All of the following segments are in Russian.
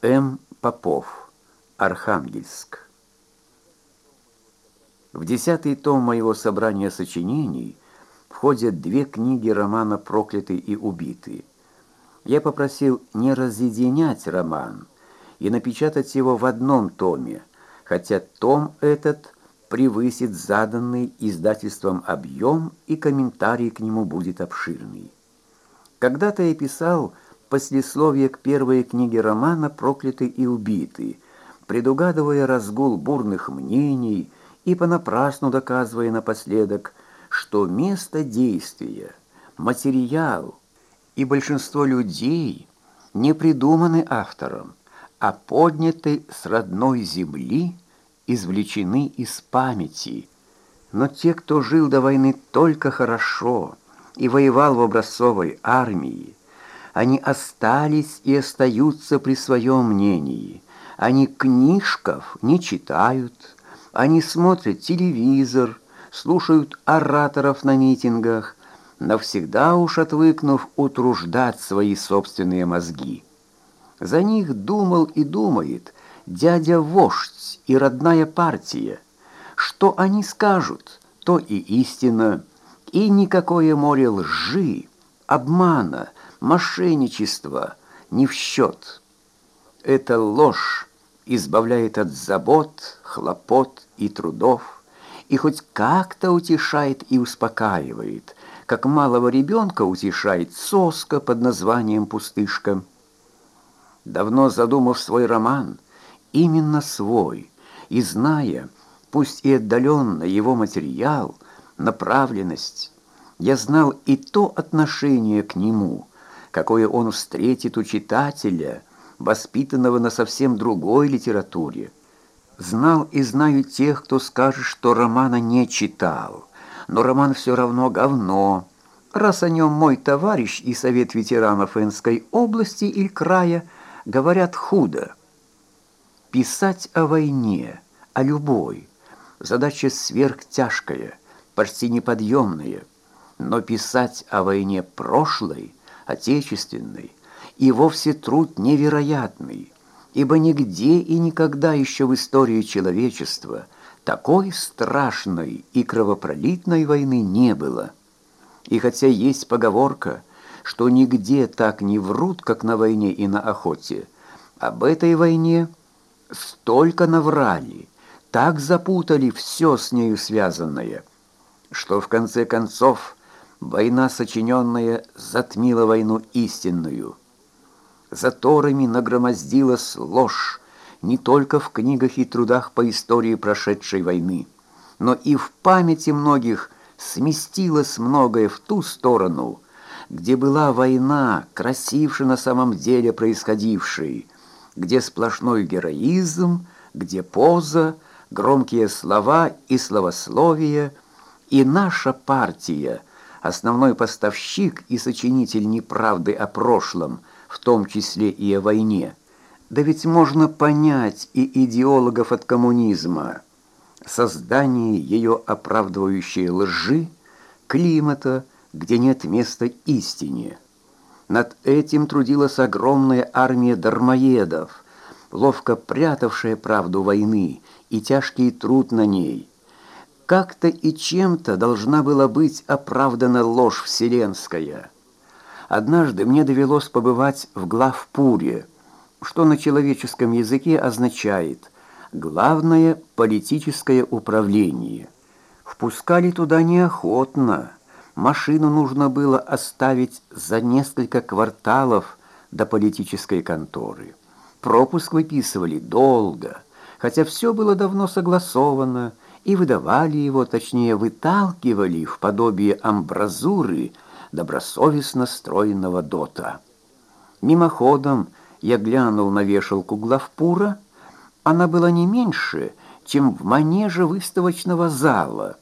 М. Попов. Архангельск. В десятый том моего собрания сочинений входят две книги романа «Проклятый и убитый». Я попросил не разъединять роман и напечатать его в одном томе, хотя том этот превысит заданный издательством объем и комментарий к нему будет обширный. Когда-то я писал послесловие к первой книге романа «Проклятый и убитый», предугадывая разгул бурных мнений и понапрасну доказывая напоследок, что место действия, материал и большинство людей не придуманы автором, а подняты с родной земли, извлечены из памяти. Но те, кто жил до войны только хорошо и воевал в образцовой армии, они остались и остаются при своем мнении. Они книжков не читают, они смотрят телевизор, слушают ораторов на митингах, навсегда уж отвыкнув утруждать свои собственные мозги. За них думал и думает дядя-вождь и родная партия. Что они скажут, то и истина, и никакое море лжи, обмана, мошенничества не в счет. Эта ложь избавляет от забот, хлопот и трудов, и хоть как-то утешает и успокаивает, как малого ребенка утешает соска под названием «Пустышка». Давно задумав свой роман, именно свой, и зная, пусть и отдаленно его материал, направленность, я знал и то отношение к нему, какое он встретит у читателя, воспитанного на совсем другой литературе. Знал и знаю тех, кто скажет, что романа не читал, но роман все равно говно, раз о нем мой товарищ и Совет ветеранов Энской области или края говорят худо. Писать о войне, о любой, задача сверхтяжкая, почти неподъемная, но писать о войне прошлой, отечественной, и вовсе труд невероятный, ибо нигде и никогда еще в истории человечества такой страшной и кровопролитной войны не было. И хотя есть поговорка, что нигде так не врут, как на войне и на охоте, об этой войне столько наврали, так запутали все с нею связанное, что в конце концов война сочиненная затмила войну истинную. Заторами нагромоздилась ложь не только в книгах и трудах по истории прошедшей войны, но и в памяти многих сместилось многое в ту сторону, где была война, красивше на самом деле происходившей, где сплошной героизм, где поза, громкие слова и словословие, и наша партия, основной поставщик и сочинитель неправды о прошлом, в том числе и о войне. Да ведь можно понять и идеологов от коммунизма, создание ее оправдывающей лжи, климата, где нет места истине. Над этим трудилась огромная армия дармоедов, ловко прятавшая правду войны и тяжкий труд на ней. Как-то и чем-то должна была быть оправдана ложь вселенская. Однажды мне довелось побывать в главпуре, что на человеческом языке означает «главное политическое управление». Впускали туда неохотно, Машину нужно было оставить за несколько кварталов до политической конторы. Пропуск выписывали долго, хотя все было давно согласовано, и выдавали его, точнее, выталкивали в подобие амбразуры добросовестно строенного дота. Мимоходом я глянул на вешалку главпура. Она была не меньше, чем в манеже выставочного зала.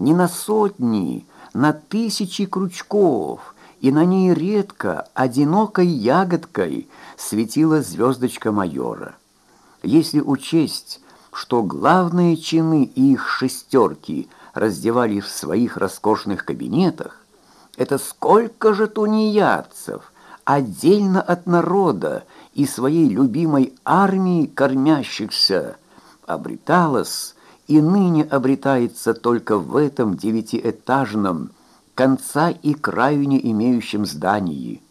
Не на сотни, на тысячи крючков, и на ней редко, одинокой ягодкой светила звездочка майора. Если учесть, что главные чины их шестерки раздевали в своих роскошных кабинетах, это сколько же тунеядцев, отдельно от народа и своей любимой армии кормящихся. Обреталась и ныне обретается только в этом девятиэтажном, конца и краю не имеющем здании –